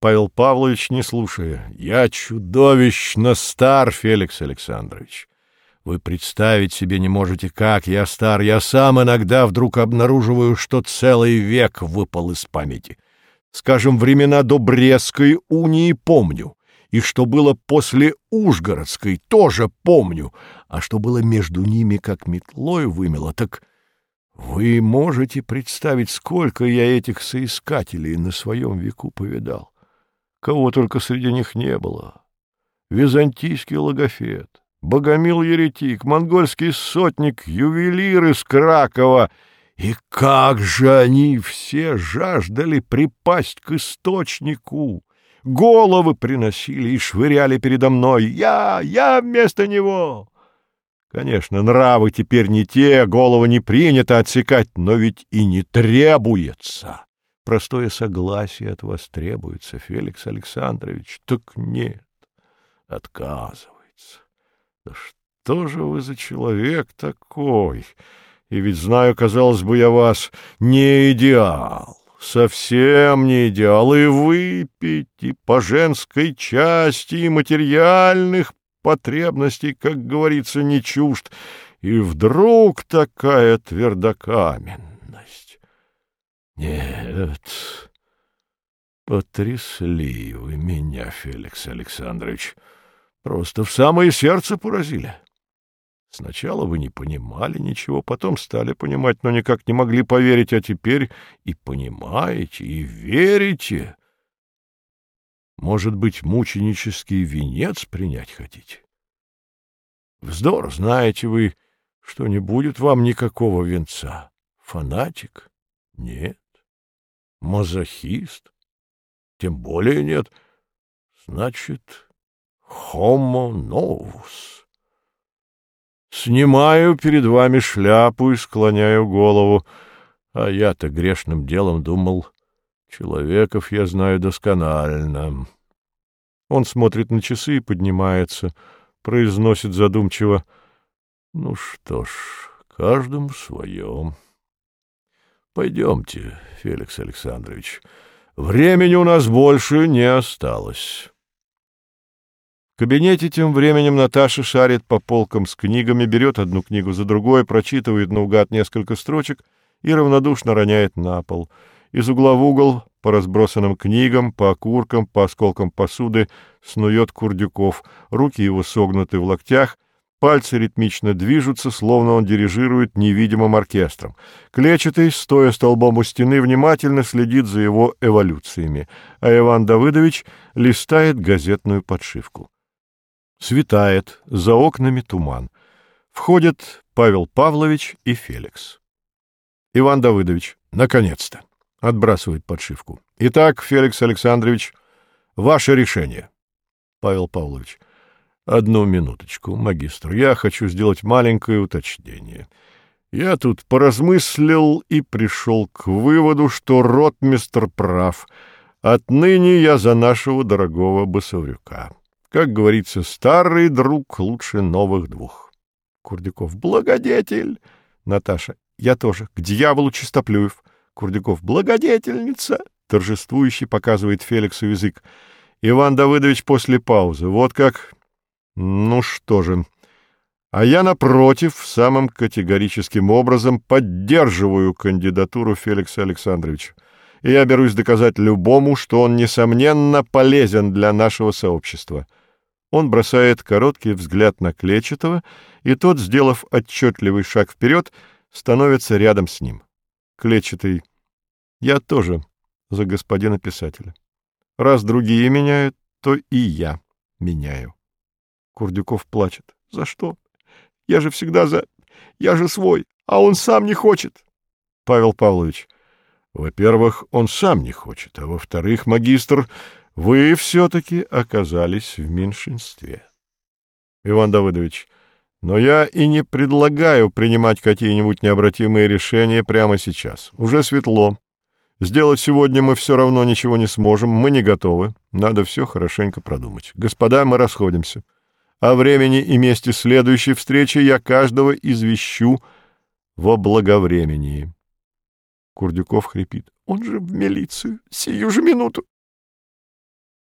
Павел Павлович, не слушая. «Я чудовищно стар, Феликс Александрович. Вы представить себе не можете, как я стар. Я сам иногда вдруг обнаруживаю, что целый век выпал из памяти. Скажем, времена до унии помню, и что было после Ужгородской тоже помню, а что было между ними, как метлой вымело, так вы можете представить, сколько я этих соискателей на своем веку повидал. Кого только среди них не было. Византийский логофет, богомил-еретик, монгольский сотник, ювелир из Кракова — и как же они все жаждали припасть к источнику! Головы приносили и швыряли передо мной. Я, я вместо него! Конечно, нравы теперь не те, головы не принято отсекать, но ведь и не требуется. Простое согласие от вас требуется, Феликс Александрович. Так нет, отказывается. Да что же вы за человек такой? И ведь знаю, казалось бы, я вас не идеал совсем не идеал, и выпить, и по женской части, и материальных потребностей, как говорится, не чужд, и вдруг такая твердокаменность. Нет, потрясли вы меня, Феликс Александрович, просто в самое сердце поразили. Сначала вы не понимали ничего, потом стали понимать, но никак не могли поверить, а теперь и понимаете, и верите. Может быть, мученический венец принять хотите? Вздор, знаете вы, что не будет вам никакого венца. Фанатик? Нет. Мазохист? Тем более нет. Значит, homo novus. Снимаю перед вами шляпу и склоняю голову. А я-то грешным делом думал, человеков я знаю досконально. Он смотрит на часы и поднимается, произносит задумчиво. Ну что ж, каждому свое. Пойдемте, Феликс Александрович. Времени у нас больше не осталось. В кабинете тем временем Наташа шарит по полкам с книгами, берет одну книгу за другой, прочитывает наугад несколько строчек и равнодушно роняет на пол. Из угла в угол, по разбросанным книгам, по окуркам, по осколкам посуды, снует Курдюков. Руки его согнуты в локтях, пальцы ритмично движутся, словно он дирижирует невидимым оркестром. Клечатый, стоя столбом у стены, внимательно следит за его эволюциями, а Иван Давыдович листает газетную подшивку. Светает, за окнами туман. Входят Павел Павлович и Феликс. Иван Давыдович, наконец-то, отбрасывает подшивку. Итак, Феликс Александрович, ваше решение. Павел Павлович, одну минуточку, магистр, я хочу сделать маленькое уточнение. Я тут поразмыслил и пришел к выводу, что ротмистр прав. Отныне я за нашего дорогого басоврюка. Как говорится, старый друг лучше новых двух. Курдюков. Благодетель. Наташа. Я тоже. К дьяволу Чистоплюев. Курдюков. Благодетельница. Торжествующий показывает Феликсу язык. Иван Давыдович после паузы. Вот как... Ну что же... А я, напротив, самым категорическим образом поддерживаю кандидатуру Феликса Александровича. И я берусь доказать любому, что он, несомненно, полезен для нашего сообщества. Он бросает короткий взгляд на Клечетова, и тот, сделав отчетливый шаг вперед, становится рядом с ним. Клечетый. Я тоже за господина писателя. Раз другие меняют, то и я меняю. Курдюков плачет. За что? Я же всегда за... Я же свой, а он сам не хочет. Павел Павлович. Во-первых, он сам не хочет, а во-вторых, магистр, вы все-таки оказались в меньшинстве. Иван Давыдович, но я и не предлагаю принимать какие-нибудь необратимые решения прямо сейчас. Уже светло. Сделать сегодня мы все равно ничего не сможем, мы не готовы. Надо все хорошенько продумать. Господа, мы расходимся. О времени и месте следующей встречи я каждого извещу во благовремении. Курдюков хрипит. Он же в милицию. Сию же минуту.